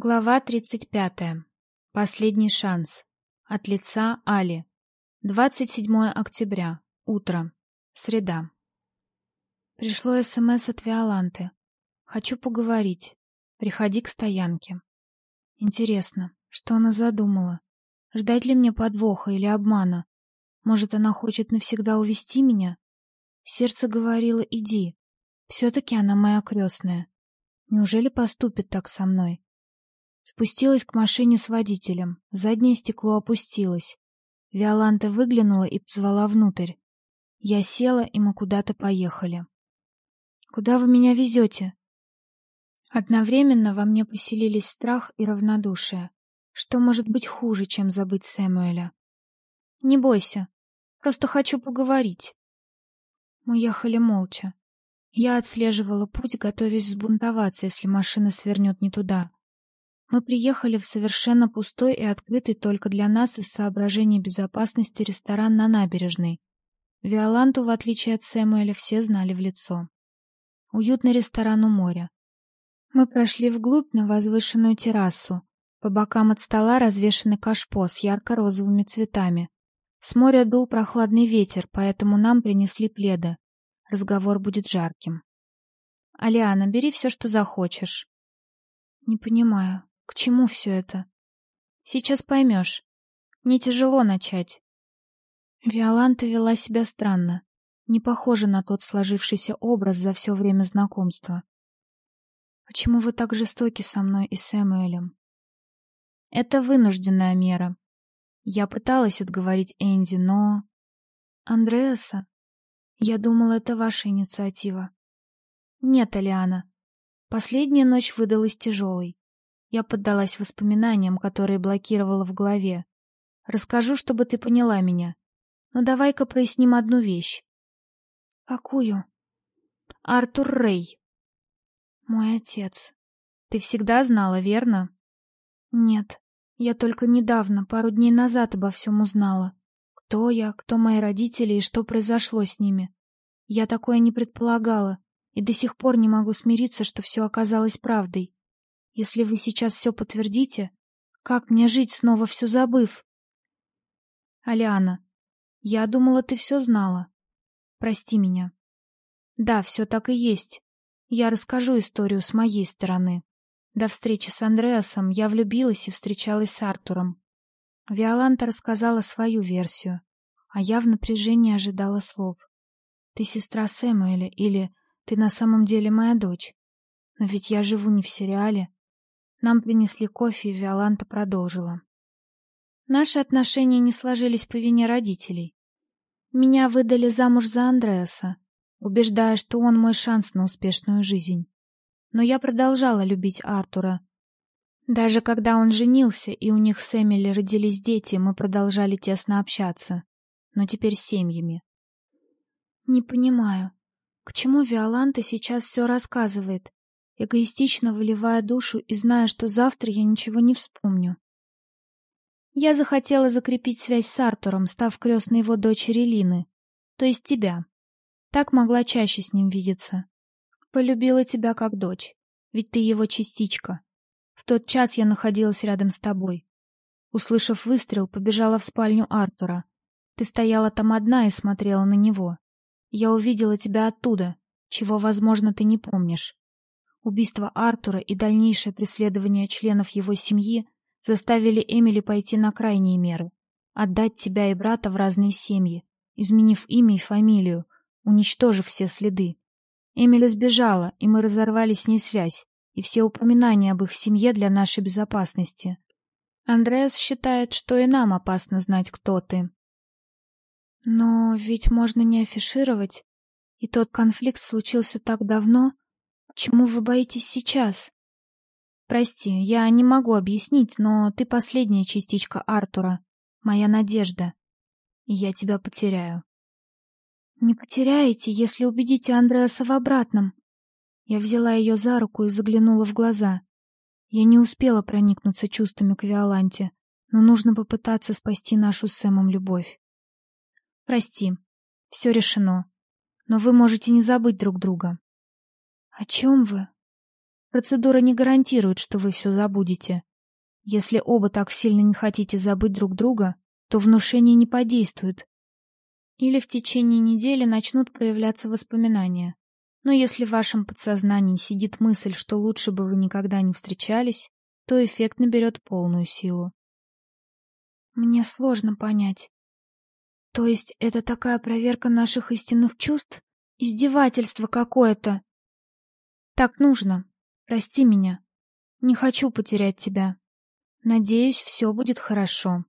Глава 35. Последний шанс. От лица Али. 27 октября. Утро. Среда. Пришло СМС от Виоланты. Хочу поговорить. Приходи к стоянке. Интересно, что она задумала? Ждать ли мне подвоха или обмана? Может, она хочет навсегда увести меня? Сердце говорило «иди». Все-таки она моя крестная. Неужели поступит так со мной? Спустилась к машине с водителем. Заднее стекло опустилось. Виоланта выглянула и позвала внутрь. Я села, и мы куда-то поехали. «Куда вы меня везете?» Одновременно во мне поселились страх и равнодушие. Что может быть хуже, чем забыть Сэмуэля? «Не бойся. Просто хочу поговорить». Мы ехали молча. Я отслеживала путь, готовясь взбунтоваться, если машина свернет не туда. Мы приехали в совершенно пустой и открытый только для нас из соображений безопасности ресторан на набережной. Виоланту, в отличие от Сэмуэля, все знали в лицо. Уютный ресторан у моря. Мы прошли вглубь на возвышенную террасу. По бокам от стола развешаны кашпо с ярко-розовыми цветами. С моря дул прохладный ветер, поэтому нам принесли пледы. Разговор будет жарким. «Алиана, бери все, что захочешь». «Не понимаю, к чему все это? Сейчас поймешь. Не тяжело начать. Виоланта вела себя странно, не похожа на тот сложившийся образ за все время знакомства. Почему вы так жестоки со мной и Сэмюэлем? Это вынужденная мера. Я пыталась отговорить Энди, но... Андреаса? Я думала, это ваша инициатива. Нет, Алиана. Последняя ночь выдалась тяжелой. Я поддалась воспоминаниям, которые блокировала в голове. Расскажу, чтобы ты поняла меня. Но давай-ка проясним одну вещь. Какую? Артур Рей. Мой отец. Ты всегда знала, верно? Нет. Я только недавно, пару дней назад обо всем узнала. Кто я, кто мои родители и что произошло с ними. Я такое не предполагала и до сих пор не могу смириться, что все оказалось правдой. Если вы сейчас все подтвердите, как мне жить, снова все забыв? Алиана, я думала, ты все знала. Прости меня. Да, все так и есть. Я расскажу историю с моей стороны. До встречи с Андреасом я влюбилась и встречалась с Артуром. Виоланта рассказала свою версию, а я в напряжении ожидала слов. Ты сестра Сэмуэля или ты на самом деле моя дочь? Но ведь я живу не в сериале, нам принесли кофе, и Виоланта продолжила. Наши отношения не сложились по вине родителей. Меня выдали замуж за Андреаса, убеждая, что он мой шанс на успешную жизнь. Но я продолжала любить Артура. Даже когда он женился, и у них с Эмили родились дети, мы продолжали тесно общаться, но теперь семьями. Не понимаю, к чему Виоланта сейчас все рассказывает? Эгоистично выливая душу и зная, что завтра я ничего не вспомню. Я захотела закрепить связь с Артуром, став крестной его дочери Лины, то есть тебя. Так могла чаще с ним видеться. Полюбила тебя как дочь, ведь ты его частичка. В тот час я находилась рядом с тобой. Услышав выстрел, побежала в спальню Артура. Ты стояла там одна и смотрела на него. Я увидела тебя оттуда, чего, возможно, ты не помнишь. Убийство Артура и дальнейшее преследование членов его семьи заставили Эмили пойти на крайние меры. Отдать тебя и брата в разные семьи, изменив имя и фамилию, уничтожив все следы. Эмили сбежала, и мы разорвали с ней связь и все упоминания об их семье для нашей безопасности. Андреас считает, что и нам опасно знать, кто ты. Но ведь можно не афишировать, и тот конфликт случился так давно, Чему вы боитесь сейчас? Прости, я не могу объяснить, но ты последняя частичка Артура, моя надежда. И я тебя потеряю. Не потеряете, если убедите Андреаса в обратном. Я взяла ее за руку и заглянула в глаза. Я не успела проникнуться чувствами к Виоланте, но нужно попытаться спасти нашу с Сэмом любовь. Прости, все решено, но вы можете не забыть друг друга. «О чем вы?» Процедура не гарантирует, что вы все забудете. Если оба так сильно не хотите забыть друг друга, то внушение не подействует. Или в течение недели начнут проявляться воспоминания. Но если в вашем подсознании сидит мысль, что лучше бы вы никогда не встречались, то эффект наберет полную силу. Мне сложно понять. То есть это такая проверка наших истинных чувств? Издевательство какое-то. Так нужно. Прости меня. Не хочу потерять тебя. Надеюсь, все будет хорошо.